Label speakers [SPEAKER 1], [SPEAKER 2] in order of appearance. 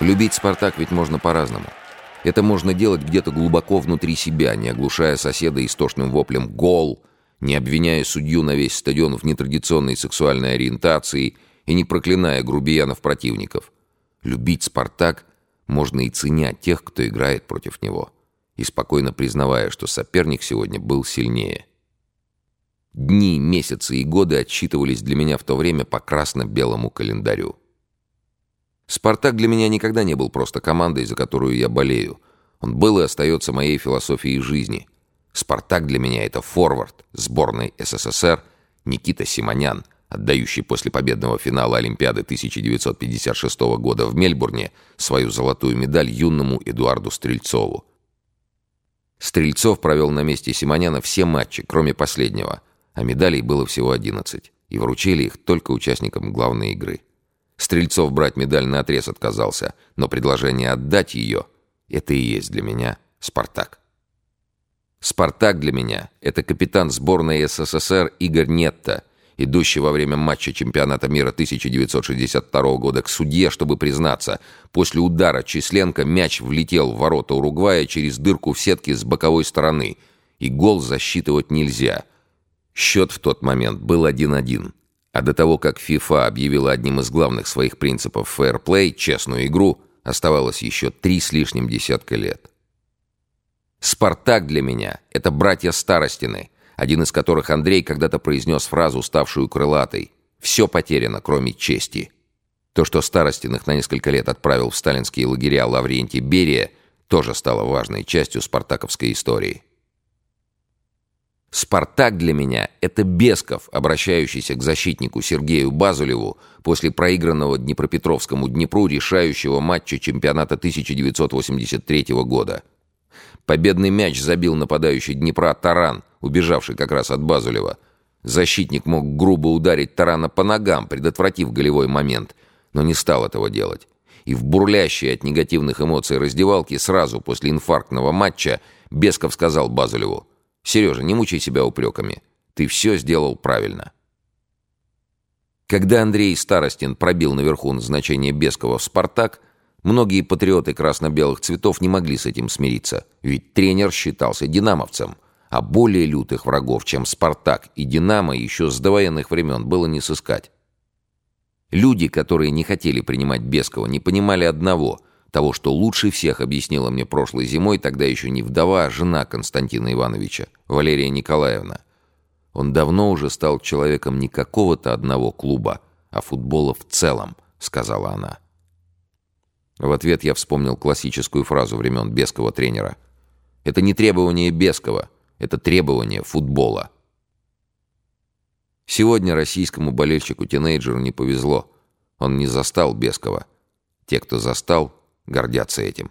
[SPEAKER 1] Любить «Спартак» ведь можно по-разному. Это можно делать где-то глубоко внутри себя, не оглушая соседа истошным воплем «гол», не обвиняя судью на весь стадион в нетрадиционной сексуальной ориентации и не проклиная грубиянов-противников. Любить «Спартак» можно и ценя тех, кто играет против него, и спокойно признавая, что соперник сегодня был сильнее. Дни, месяцы и годы отсчитывались для меня в то время по красно-белому календарю. «Спартак» для меня никогда не был просто командой, за которую я болею. Он был и остается моей философией жизни. «Спартак» для меня — это форвард сборной СССР Никита Симонян, отдающий после победного финала Олимпиады 1956 года в Мельбурне свою золотую медаль юному Эдуарду Стрельцову. Стрельцов провел на месте Симоняна все матчи, кроме последнего — а медалей было всего 11, и вручили их только участникам главной игры. Стрельцов брать медаль на отрез отказался, но предложение отдать ее — это и есть для меня «Спартак». «Спартак» для меня — это капитан сборной СССР Игорь Нетто, идущий во время матча чемпионата мира 1962 года к судье, чтобы признаться, после удара Численко мяч влетел в ворота Уругвая через дырку в сетке с боковой стороны, и гол засчитывать нельзя — Счет в тот момент был 1-1. А до того, как FIFA объявила одним из главных своих принципов фэрплей, честную игру, оставалось еще три с лишним десятка лет. «Спартак» для меня — это братья Старостины, один из которых Андрей когда-то произнес фразу, ставшую крылатой «Все потеряно, кроме чести». То, что Старостиных на несколько лет отправил в сталинские лагеря Лаврентий Берия, тоже стало важной частью спартаковской истории. «Спартак» для меня — это Бесков, обращающийся к защитнику Сергею Базулеву после проигранного Днепропетровскому Днепру решающего матча чемпионата 1983 года. Победный мяч забил нападающий Днепра Таран, убежавший как раз от Базулева. Защитник мог грубо ударить Тарана по ногам, предотвратив голевой момент, но не стал этого делать. И в бурлящей от негативных эмоций раздевалке сразу после инфарктного матча Бесков сказал Базулеву Сережа, не мучай себя упреками. Ты все сделал правильно. Когда Андрей Старостин пробил наверху назначение Бескова в «Спартак», многие патриоты красно-белых цветов не могли с этим смириться, ведь тренер считался динамовцем, а более лютых врагов, чем «Спартак» и «Динамо» еще с довоенных времен было не сыскать. Люди, которые не хотели принимать Бескова, не понимали одного — того, что лучше всех объяснила мне прошлой зимой, тогда еще не вдова, а жена Константина Ивановича, Валерия Николаевна. Он давно уже стал человеком не какого-то одного клуба, а футбола в целом, сказала она. В ответ я вспомнил классическую фразу времен Бескова тренера. Это не требование Бескова, это требование футбола. Сегодня российскому болельщику-тинейджеру не повезло. Он не застал Бескова. Те, кто застал, гордятся этим.